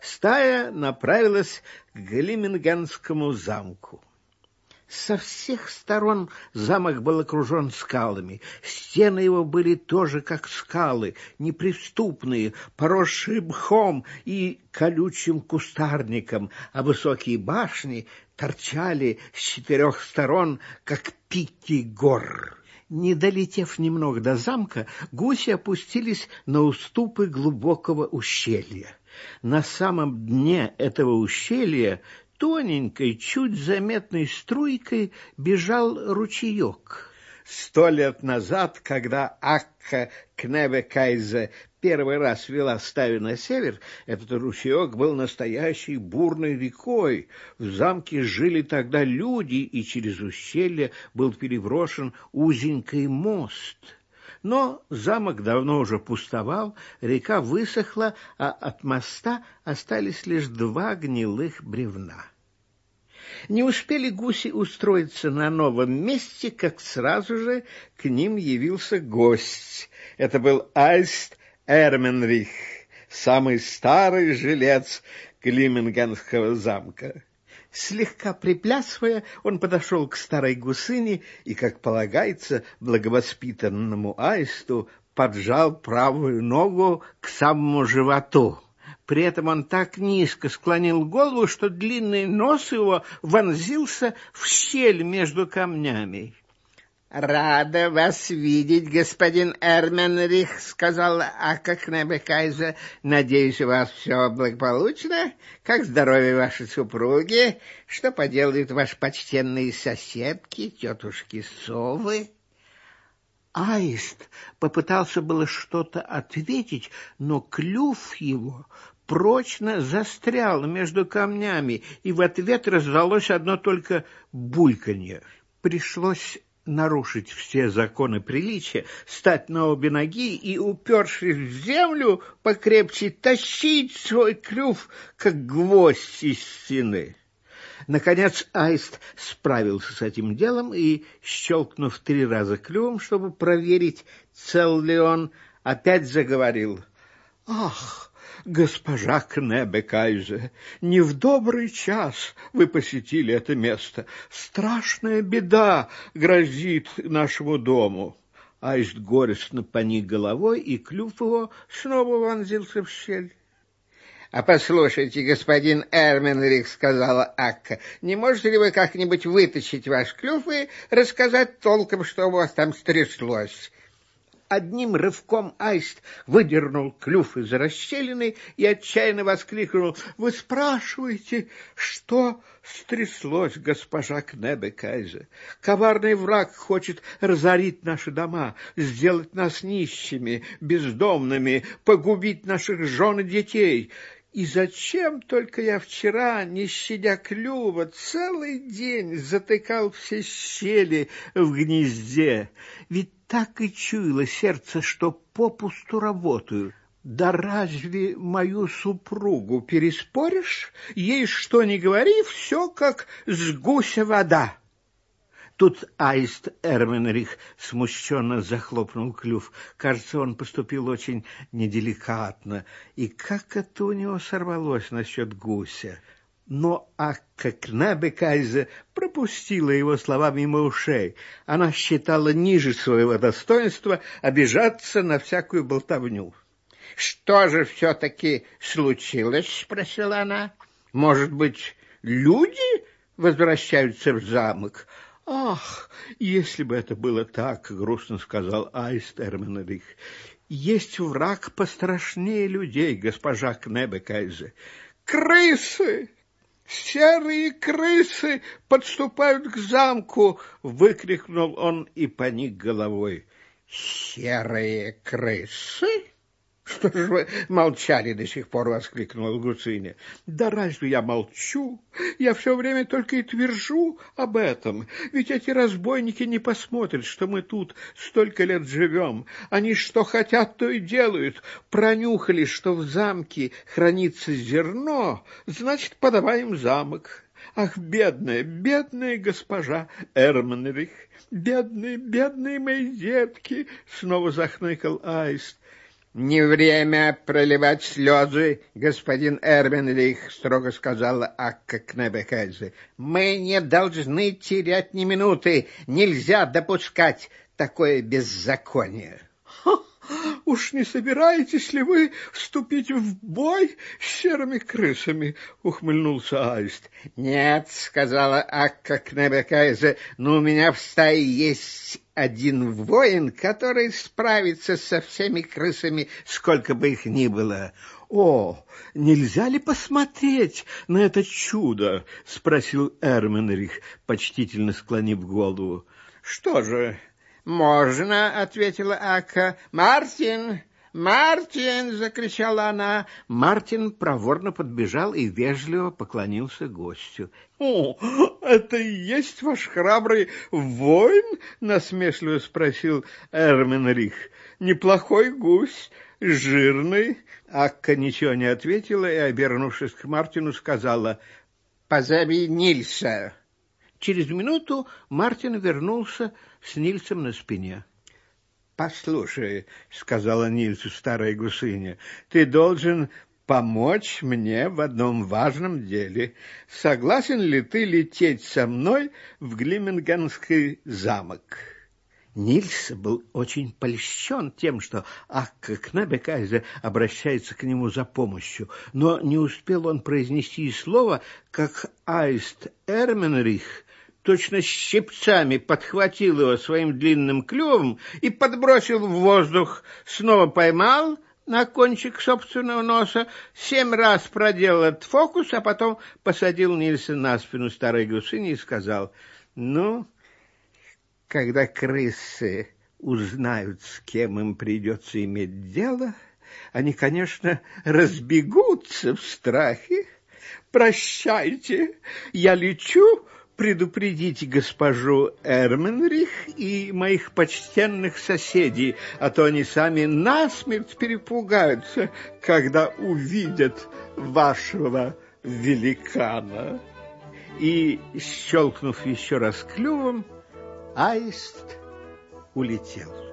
стая направилась к Глимингенскому замку. Со всех сторон замок был окружен скалами. Стены его были тоже как скалы, неприступные, поросшие мхом и колючим кустарником, а высокие башни торчали с четырех сторон, как пики гор. Не долетев немного до замка, гуси опустились на уступы глубокого ущелья. На самом дне этого ущелья тоненькой, чуть заметной струйкой бежал ручеек. Сто лет назад, когда Акка Кнебекайзе первый раз вела стаю на север, этот ручеек был настоящей бурной рекой. В замке жили тогда люди, и через ущелье был переброшен узенький мост — но замок давно уже пустовал, река высохла, а от моста остались лишь два гнилых бревна. Не успели гуси устроиться на новом месте, как сразу же к ним явился гость. Это был Айст Эрменрих, самый старый жилец Климингенского замка. Слегка приплясывая, он подошел к старой гусыне и, как полагается, благовоспитанному аисту, поджал правую ногу к самому животу. При этом он так низко склонил голову, что длинный нос его вонзился в щель между камнями. «Рада вас видеть, господин Эрменрих», — сказал Ака Кнебекайза. «Надеюсь, у вас все благополучно? Как здоровье вашей супруги? Что поделают ваши почтенные соседки, тетушки Совы?» Аист попытался было что-то ответить, но клюв его прочно застрял между камнями, и в ответ раздалось одно только бульканье. Пришлось нарушить все законы приличия, стать на обе ноги и, упершись в землю, покрепче тащить свой клюв, как гвоздь из стены. Наконец Аист справился с этим делом и, щелкнув три раза клювом, чтобы проверить, цел ли он, опять заговорил. «Ах!» Госпожа Кнебекайзе, не в добрый час вы посетили это место. Страшная беда грозит нашему дому. Аист горестно поник головой, и клюв его снова вонзился в щель. — А послушайте, господин Эрменрих, — сказала Акка, — не можете ли вы как-нибудь вытащить ваш клюв и рассказать толком, что у вас там стряслось? Одним рывком аист выдернул клюв из расщелины и отчаянно воскликнул. — Вы спрашиваете, что стряслось, госпожа Кнебекайзе? Коварный враг хочет разорить наши дома, сделать нас нищими, бездомными, погубить наших жен и детей. И зачем только я вчера, не щадя клюва, целый день затыкал все щели в гнезде? Ведь так и чуяло сердце, что попусту работаю. Да разве мою супругу переспоришь? Ей что ни говори, все как с гуся вода. Тут аист Эрменрих смущенно захлопнул клюв. Кажется, он поступил очень неделикатно. И как это у него сорвалось насчет гуся? Но Акка Кнабекайзе пропустила его слова мимо ушей. Она считала ниже своего достоинства обижаться на всякую болтовню. — Что же все-таки случилось? — спросила она. — Может быть, люди возвращаются в замок? — Ах, если бы это было так, — грустно сказал Айст Эрменович. — Есть враг пострашнее людей, госпожа Кнебекайзе. Крысы! «Серые крысы подступают к замку!» — выкрикнул он и поник головой. «Серые крысы?» «Что же вы молчали до сих пор?» — воскликнула Гуциня. «Да разве я молчу? Я все время только и твержу об этом. Ведь эти разбойники не посмотрят, что мы тут столько лет живем. Они что хотят, то и делают. Пронюхали, что в замке хранится зерно, значит, подаваем замок. Ах, бедная, бедная госпожа Эрманрих! Бедные, бедные мои детки!» — снова захныкал Аист. «Не время проливать слезы, господин Эрвенрих», — строго сказала Акка Кнебекайзе. «Мы не должны терять ни минуты. Нельзя допускать такое беззаконие». Уж не собираетесь ли вы вступить в бой с серыми крысами? ухмыльнулся Аист. Нет, сказала Акка Кнебекайзе, но у меня в стае есть один воин, который справится со всеми крысами, сколько бы их ни было. «О, нельзя ли посмотреть на это чудо?» — спросил Эрменрих, почтительно склонив голову. «Что же, «Можно», — ответила Ака. «Мартин! Мартин!» — закричала она. Мартин проворно подбежал и вежливо поклонился гостю. «О, это и есть ваш храбрый воин?» — насмешливо спросил Эрменрих. «Неплохой гусь, жирный». Акка ничего не ответила и, обернувшись к Мартину, сказала «Позови Нильса». Через минуту Мартин вернулся с Нильсом на спине. «Послушай», — сказала Нильсу старая гусыня, — «ты должен помочь мне в одном важном деле. Согласен ли ты лететь со мной в Глимингенский замок?» Нильс был очень польщен тем, что Акка Кнабекайзе обращается к нему за помощью, но не успел он произнести и слова, как Аист Эрменрих точно щипцами подхватил его своим длинным клювом и подбросил в воздух, снова поймал на кончик собственного носа, семь раз проделал этот фокус, а потом посадил Нильса на спину старой гусыни и сказал, «Ну, когда крысы узнают, с кем им придется иметь дело, они, конечно, разбегутся в страхе. Прощайте, я лечу предупредить госпожу Эрменрих и моих почтенных соседей, а то они сами насмерть перепугаются, когда увидят вашего великана. И, щелкнув еще раз клювом, аист улетел.